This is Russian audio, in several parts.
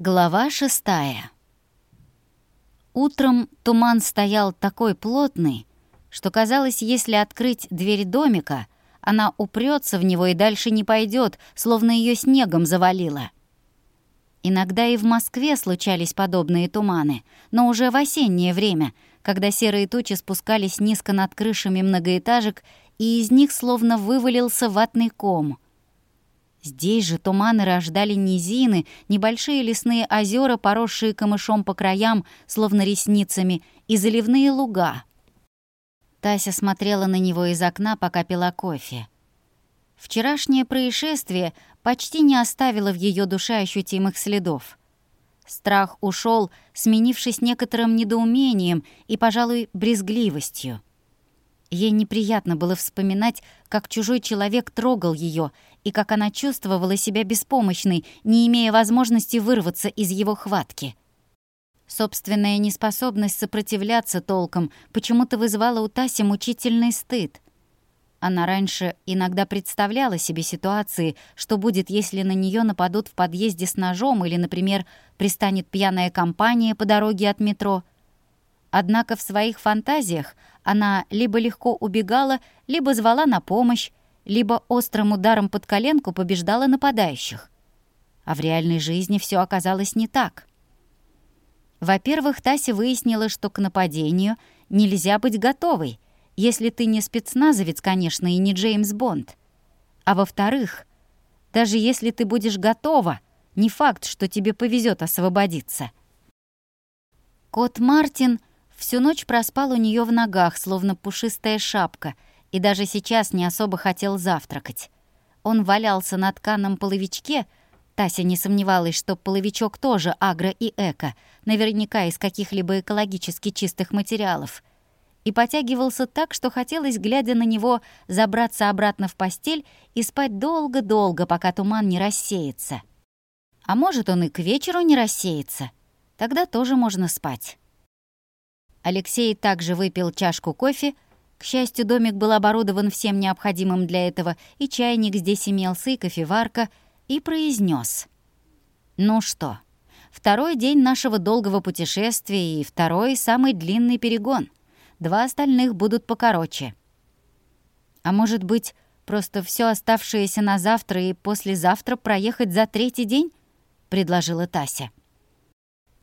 Глава шестая. Утром туман стоял такой плотный, что казалось, если открыть дверь домика, она упрется в него и дальше не пойдет, словно ее снегом завалило. Иногда и в Москве случались подобные туманы, но уже в осеннее время, когда серые тучи спускались низко над крышами многоэтажек, и из них словно вывалился ватный ком — Здесь же туманы рождали низины, небольшие лесные озера, поросшие камышом по краям, словно ресницами, и заливные луга. Тася смотрела на него из окна, пока пила кофе. Вчерашнее происшествие почти не оставило в ее душе ощутимых следов. Страх ушел, сменившись некоторым недоумением и, пожалуй, брезгливостью. Ей неприятно было вспоминать, как чужой человек трогал ее и как она чувствовала себя беспомощной, не имея возможности вырваться из его хватки. Собственная неспособность сопротивляться толком почему-то вызывала у Таси мучительный стыд. Она раньше иногда представляла себе ситуации, что будет, если на нее нападут в подъезде с ножом или, например, пристанет пьяная компания по дороге от метро. Однако в своих фантазиях она либо легко убегала, либо звала на помощь, либо острым ударом под коленку побеждала нападающих. А в реальной жизни все оказалось не так. Во-первых, Тася выяснила, что к нападению нельзя быть готовой, если ты не спецназовец, конечно, и не Джеймс Бонд. А во-вторых, даже если ты будешь готова, не факт, что тебе повезет освободиться. Кот Мартин всю ночь проспал у нее в ногах, словно пушистая шапка — и даже сейчас не особо хотел завтракать. Он валялся на тканом половичке, Тася не сомневалась, что половичок тоже агро и эко, наверняка из каких-либо экологически чистых материалов, и потягивался так, что хотелось, глядя на него, забраться обратно в постель и спать долго-долго, пока туман не рассеется. А может, он и к вечеру не рассеется. Тогда тоже можно спать. Алексей также выпил чашку кофе, к счастью, домик был оборудован всем необходимым для этого, и чайник здесь имелся, и кофеварка, и произнес: «Ну что, второй день нашего долгого путешествия и второй самый длинный перегон. Два остальных будут покороче. А может быть, просто все оставшееся на завтра и послезавтра проехать за третий день?» — предложила Тася.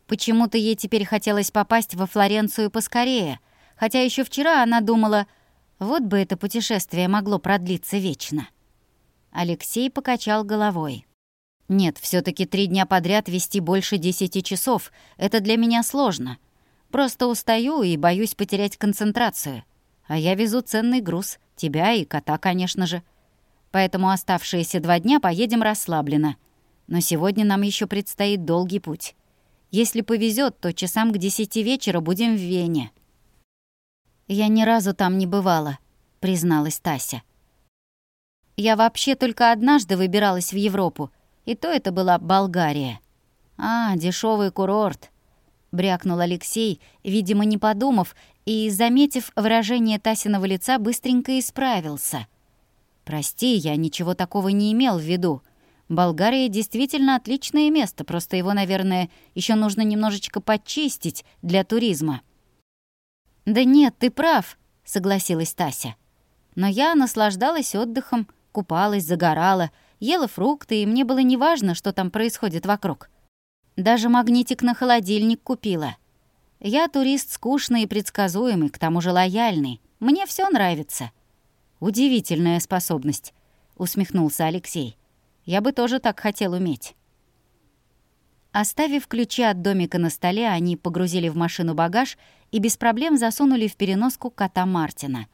Почему-то ей теперь хотелось попасть во Флоренцию поскорее — хотя еще вчера она думала, вот бы это путешествие могло продлиться вечно. Алексей покачал головой. «Нет, все таки три дня подряд вести больше десяти часов. Это для меня сложно. Просто устаю и боюсь потерять концентрацию. А я везу ценный груз, тебя и кота, конечно же. Поэтому оставшиеся два дня поедем расслабленно. Но сегодня нам еще предстоит долгий путь. Если повезет, то часам к десяти вечера будем в Вене. «Я ни разу там не бывала», — призналась Тася. «Я вообще только однажды выбиралась в Европу, и то это была Болгария». «А, дешевый курорт», — брякнул Алексей, видимо, не подумав, и, заметив выражение Тасиного лица, быстренько исправился. «Прости, я ничего такого не имел в виду. Болгария действительно отличное место, просто его, наверное, еще нужно немножечко подчистить для туризма». «Да нет, ты прав», — согласилась Тася. Но я наслаждалась отдыхом, купалась, загорала, ела фрукты, и мне было неважно, что там происходит вокруг. Даже магнитик на холодильник купила. Я турист скучный и предсказуемый, к тому же лояльный. Мне все нравится. Удивительная способность, усмехнулся Алексей. Я бы тоже так хотел уметь. Оставив ключи от домика на столе, они погрузили в машину багаж и без проблем засунули в переноску кота Мартина.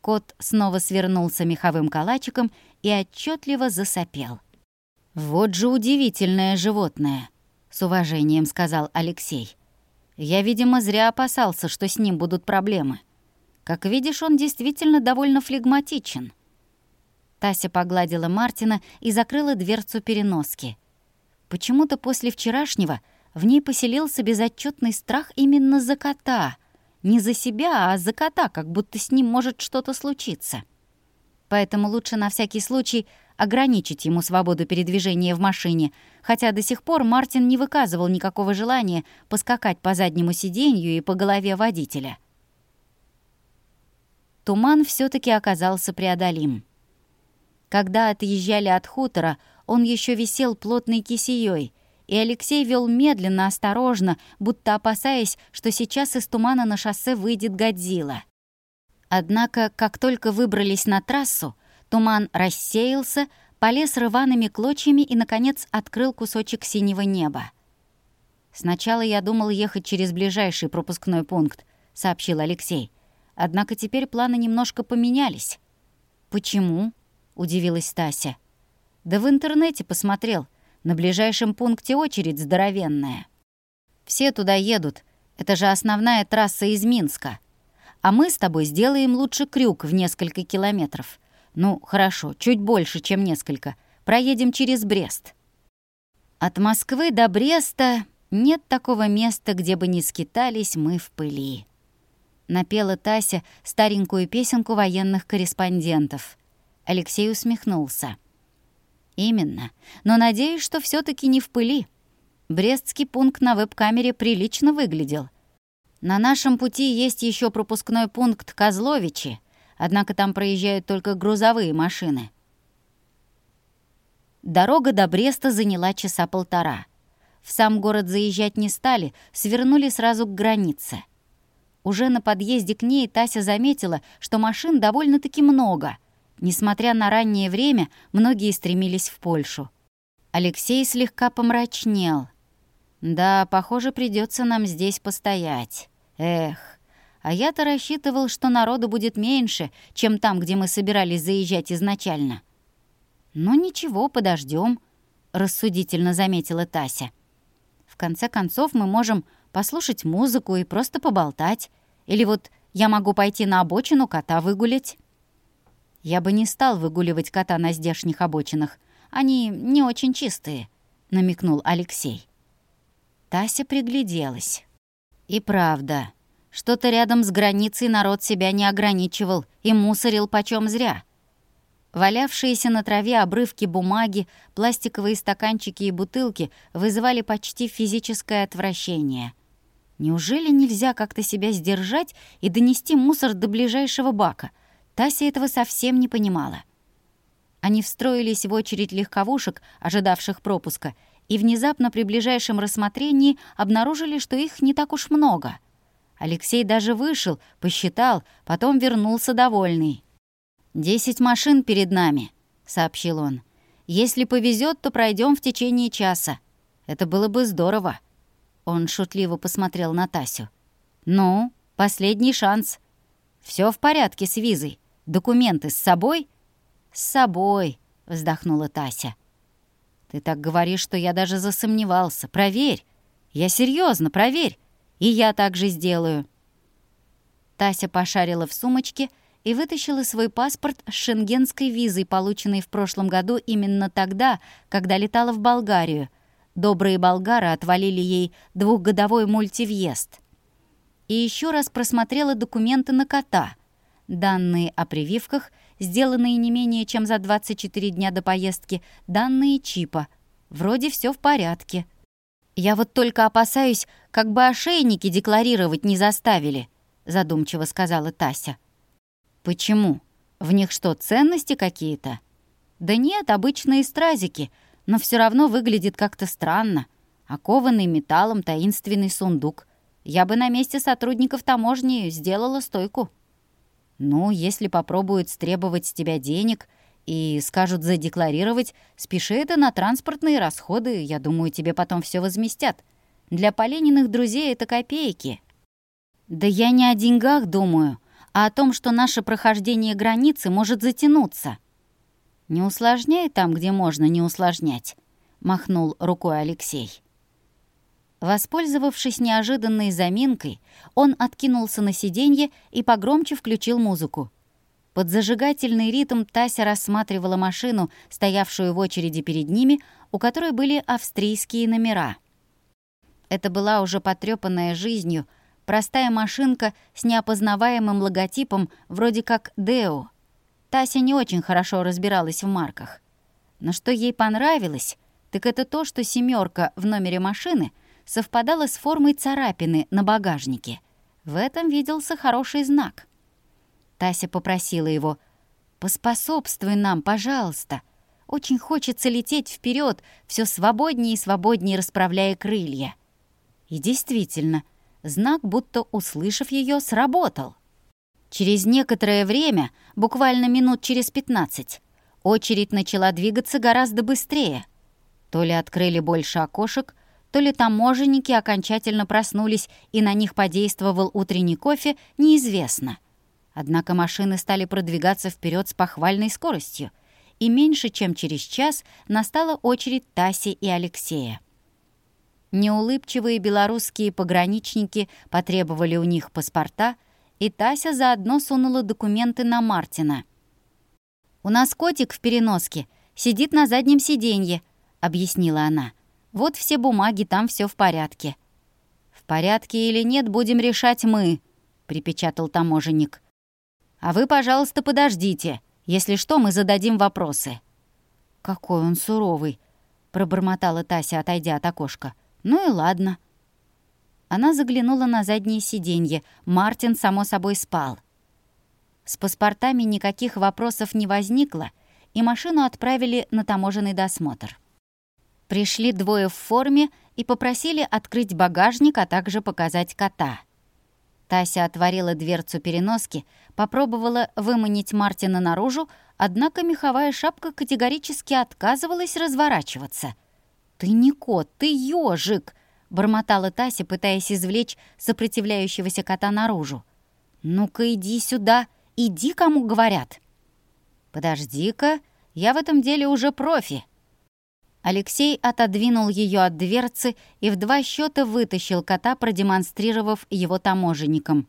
Кот снова свернулся меховым калачиком и отчетливо засопел. «Вот же удивительное животное», — с уважением сказал Алексей. «Я, видимо, зря опасался, что с ним будут проблемы. Как видишь, он действительно довольно флегматичен». Тася погладила Мартина и закрыла дверцу переноски. Почему-то после вчерашнего в ней поселился безотчетный страх именно за кота. Не за себя, а за кота, как будто с ним может что-то случиться. Поэтому лучше на всякий случай ограничить ему свободу передвижения в машине, хотя до сих пор Мартин не выказывал никакого желания поскакать по заднему сиденью и по голове водителя. Туман все таки оказался преодолим. Когда отъезжали от хутора, он еще висел плотной кисеей, и Алексей вел медленно, осторожно, будто опасаясь, что сейчас из тумана на шоссе выйдет Годзилла. Однако, как только выбрались на трассу, туман рассеялся, полез рваными клочьями и, наконец, открыл кусочек синего неба. «Сначала я думал ехать через ближайший пропускной пункт», — сообщил Алексей. «Однако теперь планы немножко поменялись». «Почему?» — удивилась Тася. «Да в интернете посмотрел. На ближайшем пункте очередь здоровенная. Все туда едут. Это же основная трасса из Минска. А мы с тобой сделаем лучше крюк в несколько километров. Ну, хорошо, чуть больше, чем несколько. Проедем через Брест. От Москвы до Бреста нет такого места, где бы не скитались мы в пыли. Напела Тася старенькую песенку военных корреспондентов. Алексей усмехнулся. Именно. Но надеюсь, что все таки не в пыли. Брестский пункт на веб-камере прилично выглядел. На нашем пути есть еще пропускной пункт Козловичи, однако там проезжают только грузовые машины. Дорога до Бреста заняла часа полтора. В сам город заезжать не стали, свернули сразу к границе. Уже на подъезде к ней Тася заметила, что машин довольно-таки много — Несмотря на раннее время, многие стремились в Польшу. Алексей слегка помрачнел. «Да, похоже, придется нам здесь постоять. Эх, а я-то рассчитывал, что народу будет меньше, чем там, где мы собирались заезжать изначально». «Ну ничего, подождем, рассудительно заметила Тася. «В конце концов, мы можем послушать музыку и просто поболтать. Или вот я могу пойти на обочину кота выгулять». Я бы не стал выгуливать кота на здешних обочинах. Они не очень чистые», — намекнул Алексей. Тася пригляделась. И правда, что-то рядом с границей народ себя не ограничивал и мусорил почем зря. Валявшиеся на траве обрывки бумаги, пластиковые стаканчики и бутылки вызывали почти физическое отвращение. Неужели нельзя как-то себя сдержать и донести мусор до ближайшего бака — Тася этого совсем не понимала. Они встроились в очередь легковушек, ожидавших пропуска, и внезапно при ближайшем рассмотрении обнаружили, что их не так уж много. Алексей даже вышел, посчитал, потом вернулся довольный. «Десять машин перед нами», — сообщил он. «Если повезет, то пройдем в течение часа. Это было бы здорово». Он шутливо посмотрел на Тасю. «Ну, последний шанс. Все в порядке с визой. Документы с собой?» «С собой», — вздохнула Тася. «Ты так говоришь, что я даже засомневался. Проверь. Я серьезно, проверь. И я так же сделаю». Тася пошарила в сумочке и вытащила свой паспорт с шенгенской визой, полученной в прошлом году именно тогда, когда летала в Болгарию. Добрые болгары отвалили ей двухгодовой мультивъезд. И еще раз просмотрела документы на кота — данные о прививках, сделанные не менее чем за 24 дня до поездки, данные чипа. Вроде все в порядке. Я вот только опасаюсь, как бы ошейники декларировать не заставили, задумчиво сказала Тася. Почему? В них что, ценности какие-то? Да нет, обычные стразики, но все равно выглядит как-то странно. Окованный металлом таинственный сундук. Я бы на месте сотрудников таможни сделала стойку. Ну, если попробуют стребовать с тебя денег и скажут задекларировать, спеши это на транспортные расходы, я думаю, тебе потом все возместят. Для Полениных друзей это копейки. Да я не о деньгах думаю, а о том, что наше прохождение границы может затянуться. Не усложняй там, где можно не усложнять, махнул рукой Алексей. Воспользовавшись неожиданной заминкой, он откинулся на сиденье и погромче включил музыку. Под зажигательный ритм Тася рассматривала машину, стоявшую в очереди перед ними, у которой были австрийские номера. Это была уже потрёпанная жизнью, простая машинка с неопознаваемым логотипом, вроде как «Део». Тася не очень хорошо разбиралась в марках. Но что ей понравилось, так это то, что семерка в номере машины совпадала с формой царапины на багажнике. В этом виделся хороший знак. Тася попросила его «Поспособствуй нам, пожалуйста. Очень хочется лететь вперед, все свободнее и свободнее расправляя крылья». И действительно, знак, будто услышав ее, сработал. Через некоторое время, буквально минут через пятнадцать, очередь начала двигаться гораздо быстрее. То ли открыли больше окошек, то ли таможенники окончательно проснулись и на них подействовал утренний кофе, неизвестно. Однако машины стали продвигаться вперед с похвальной скоростью, и меньше чем через час настала очередь Таси и Алексея. Неулыбчивые белорусские пограничники потребовали у них паспорта, и Тася заодно сунула документы на Мартина. «У нас котик в переноске, сидит на заднем сиденье», — объяснила она. «Вот все бумаги, там все в порядке». «В порядке или нет, будем решать мы», — припечатал таможенник. «А вы, пожалуйста, подождите. Если что, мы зададим вопросы». «Какой он суровый», — пробормотала Тася, отойдя от окошка. Ну и ладно. Она заглянула на заднее сиденье. Мартин, само собой, спал. С паспортами никаких вопросов не возникло, и машину отправили на таможенный досмотр. Пришли двое в форме и попросили открыть багажник, а также показать кота. Тася отворила дверцу переноски, попробовала выманить Мартина наружу, однако меховая шапка категорически отказывалась разворачиваться — «Ты не кот, ты ежик!» — бормотала Тася, пытаясь извлечь сопротивляющегося кота наружу. «Ну-ка иди сюда, иди, кому говорят!» «Подожди-ка, я в этом деле уже профи!» Алексей отодвинул ее от дверцы и в два счета вытащил кота, продемонстрировав его таможенникам.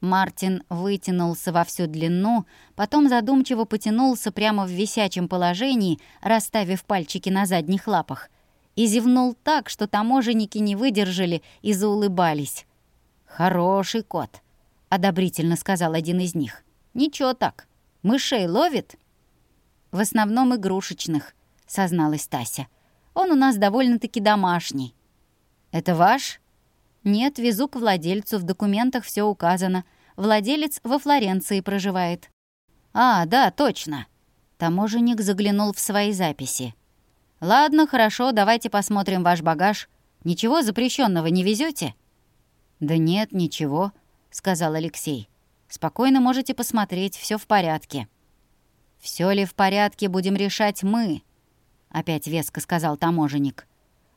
Мартин вытянулся во всю длину, потом задумчиво потянулся прямо в висячем положении, расставив пальчики на задних лапах — и зевнул так, что таможенники не выдержали и заулыбались. «Хороший кот», — одобрительно сказал один из них. «Ничего так. Мышей ловит?» «В основном игрушечных», — созналась Тася. «Он у нас довольно-таки домашний». «Это ваш?» «Нет, везу к владельцу, в документах все указано. Владелец во Флоренции проживает». «А, да, точно». Таможенник заглянул в свои записи. «Ладно, хорошо, давайте посмотрим ваш багаж. Ничего запрещенного не везете? «Да нет, ничего», — сказал Алексей. «Спокойно можете посмотреть, все в порядке». Все ли в порядке, будем решать мы», — опять веско сказал таможенник.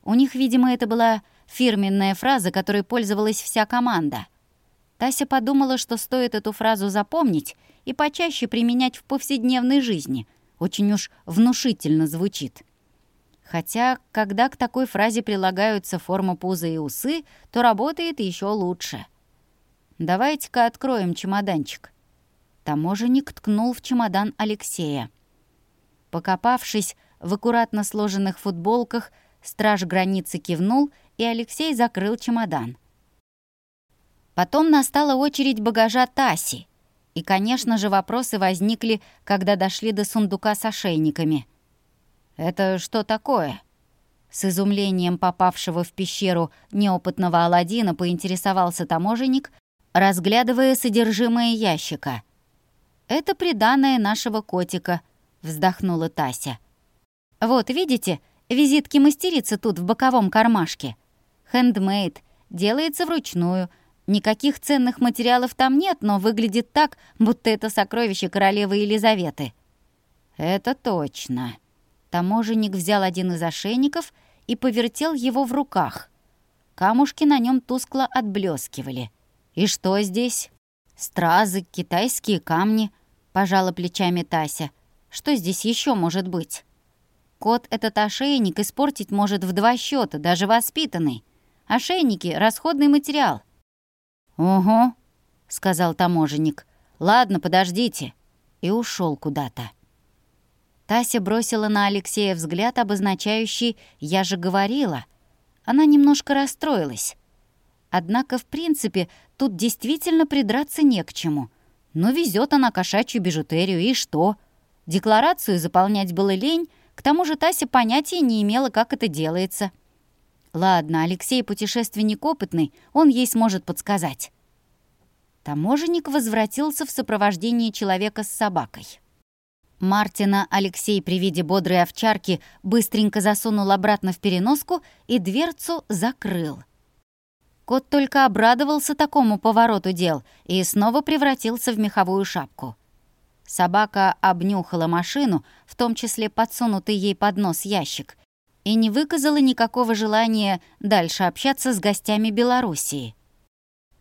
У них, видимо, это была фирменная фраза, которой пользовалась вся команда. Тася подумала, что стоит эту фразу запомнить и почаще применять в повседневной жизни. Очень уж внушительно звучит. Хотя, когда к такой фразе прилагаются форма пуза и усы, то работает еще лучше. «Давайте-ка откроем чемоданчик». Таможенник ткнул в чемодан Алексея. Покопавшись в аккуратно сложенных футболках, страж границы кивнул, и Алексей закрыл чемодан. Потом настала очередь багажа Таси. И, конечно же, вопросы возникли, когда дошли до сундука с ошейниками — «Это что такое?» С изумлением попавшего в пещеру неопытного Аладдина поинтересовался таможенник, разглядывая содержимое ящика. «Это приданное нашего котика», — вздохнула Тася. «Вот, видите, визитки мастерицы тут в боковом кармашке. Хендмейд, делается вручную. Никаких ценных материалов там нет, но выглядит так, будто это сокровище королевы Елизаветы». «Это точно», Таможенник взял один из ошейников и повертел его в руках. Камушки на нем тускло отблескивали. «И что здесь?» «Стразы, китайские камни», — пожала плечами Тася. «Что здесь еще может быть?» «Кот этот ошейник испортить может в два счета, даже воспитанный. Ошейники — расходный материал». «Угу», — сказал таможенник. «Ладно, подождите». И ушел куда-то. Тася бросила на Алексея взгляд, обозначающий «я же говорила». Она немножко расстроилась. Однако, в принципе, тут действительно придраться не к чему. Но везет она кошачью бижутерию, и что? Декларацию заполнять было лень, К тому же Тася понятия не имела, как это делается. Ладно, Алексей путешественник опытный, он ей сможет подсказать. Таможенник возвратился в сопровождении человека с собакой. Мартина Алексей при виде бодрой овчарки быстренько засунул обратно в переноску и дверцу закрыл. Кот только обрадовался такому повороту дел и снова превратился в меховую шапку. Собака обнюхала машину, в том числе подсунутый ей под нос ящик, и не выказала никакого желания дальше общаться с гостями Белоруссии.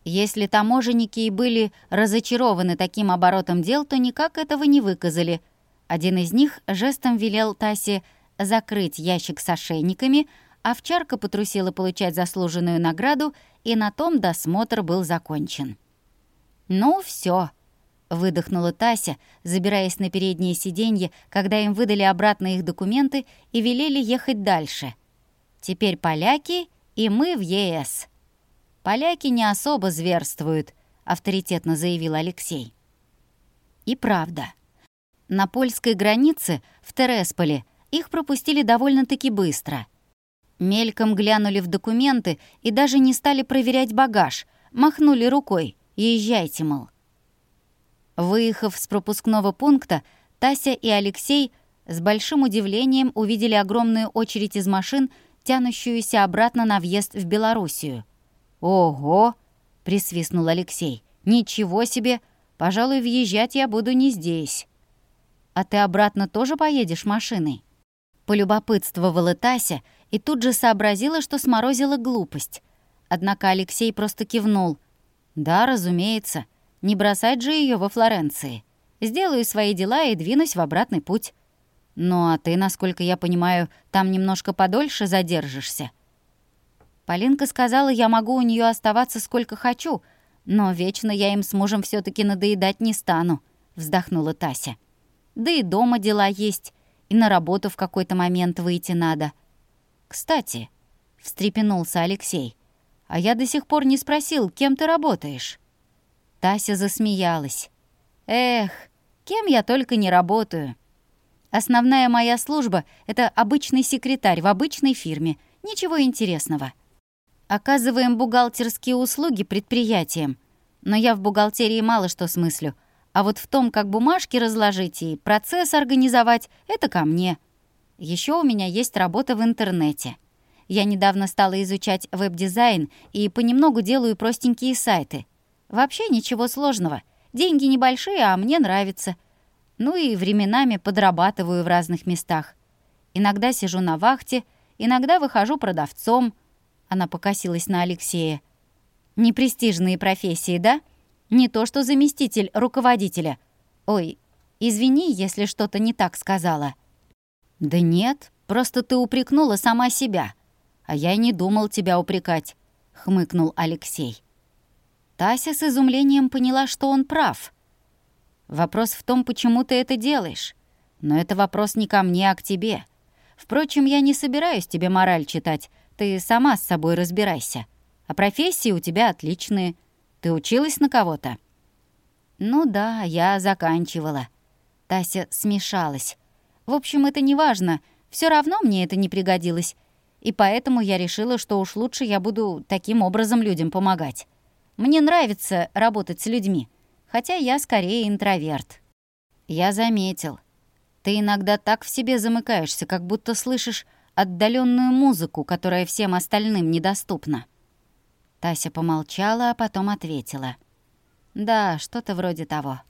Если таможенники и были разочарованы таким оборотом дел, то никак этого не выказали. Один из них жестом велел Тасе закрыть ящик с ошейниками, овчарка потрусила получать заслуженную награду, и на том досмотр был закончен. «Ну все, Выдохнула Тася, забираясь на переднее сиденье, когда им выдали обратно их документы и велели ехать дальше. Теперь поляки и мы в ЕС. Поляки не особо зверствуют, авторитетно заявил Алексей. И правда. На польской границе, в Тересполе, их пропустили довольно-таки быстро. Мельком глянули в документы и даже не стали проверять багаж, махнули рукой «Езжайте, мол». Выехав с пропускного пункта, Тася и Алексей с большим удивлением увидели огромную очередь из машин, тянущуюся обратно на въезд в Белоруссию. «Ого!» — присвистнул Алексей. «Ничего себе! Пожалуй, въезжать я буду не здесь». «А ты обратно тоже поедешь машиной?» Полюбопытствовала Тася и тут же сообразила, что сморозила глупость. Однако Алексей просто кивнул. «Да, разумеется. Не бросать же ее во Флоренции. Сделаю свои дела и двинусь в обратный путь. Ну а ты, насколько я понимаю, там немножко подольше задержишься. Полинка сказала, я могу у нее оставаться сколько хочу, но вечно я им с мужем все таки надоедать не стану, вздохнула Тася. Да и дома дела есть, и на работу в какой-то момент выйти надо. Кстати, встрепенулся Алексей, а я до сих пор не спросил, кем ты работаешь. Тася засмеялась. «Эх, кем я только не работаю. Основная моя служба — это обычный секретарь в обычной фирме. Ничего интересного. Оказываем бухгалтерские услуги предприятиям. Но я в бухгалтерии мало что смыслю. А вот в том, как бумажки разложить и процесс организовать — это ко мне. Еще у меня есть работа в интернете. Я недавно стала изучать веб-дизайн и понемногу делаю простенькие сайты — Вообще ничего сложного. Деньги небольшие, а мне нравится. Ну и временами подрабатываю в разных местах. Иногда сижу на вахте, иногда выхожу продавцом. Она покосилась на Алексея. Непрестижные профессии, да? Не то что заместитель руководителя. Ой, извини, если что-то не так сказала. Да нет, просто ты упрекнула сама себя. А я не думал тебя упрекать, хмыкнул Алексей. Тася с изумлением поняла, что он прав. «Вопрос в том, почему ты это делаешь. Но это вопрос не ко мне, а к тебе. Впрочем, я не собираюсь тебе мораль читать. Ты сама с собой разбирайся. А профессии у тебя отличные. Ты училась на кого-то?» «Ну да, я заканчивала». Тася смешалась. «В общем, это не важно. Все равно мне это не пригодилось. И поэтому я решила, что уж лучше я буду таким образом людям помогать. Мне нравится работать с людьми, хотя я скорее интроверт. Я заметил. Ты иногда так в себе замыкаешься, как будто слышишь отдаленную музыку, которая всем остальным недоступна. Тася помолчала, а потом ответила. «Да, что-то вроде того».